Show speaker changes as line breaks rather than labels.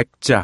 액자.